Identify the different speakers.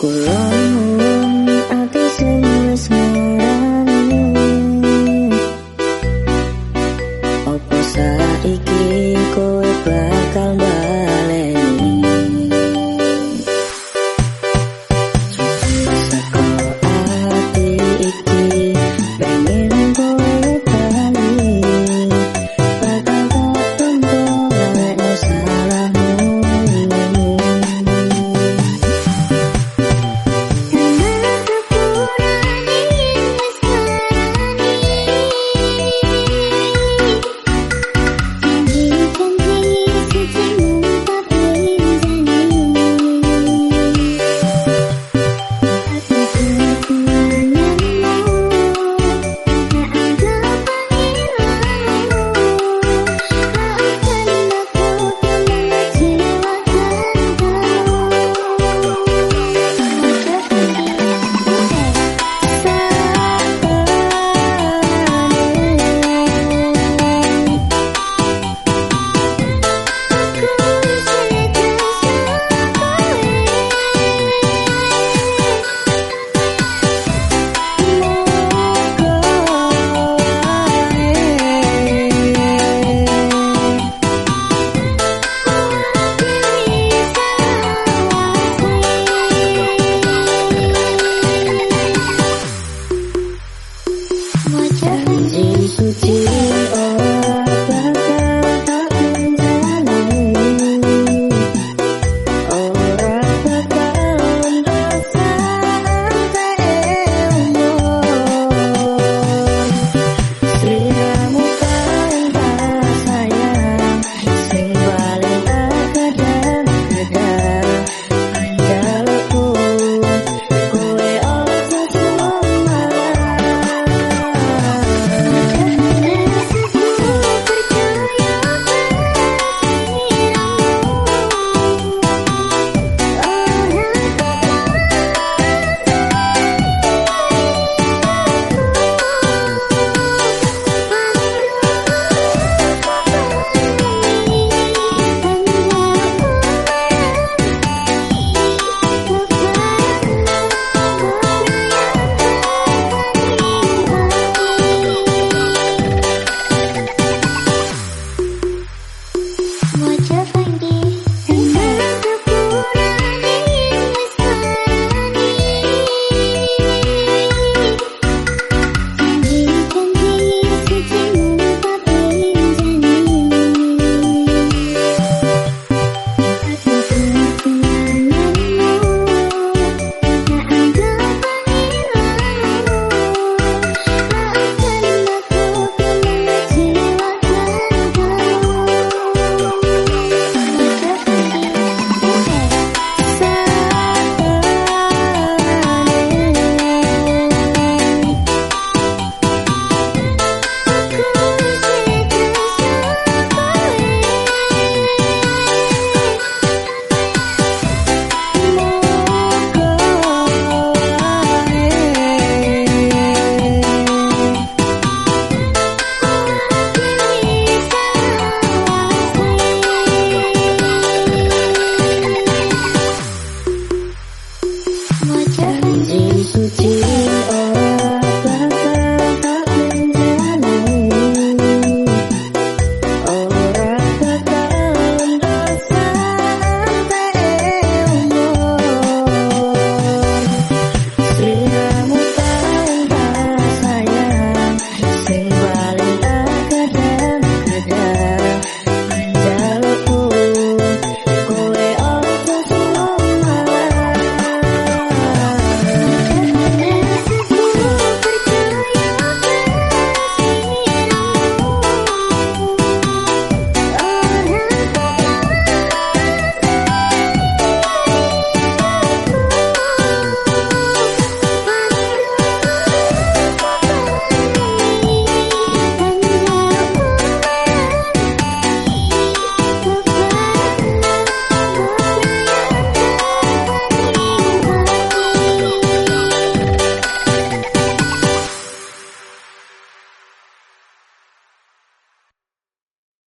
Speaker 1: Color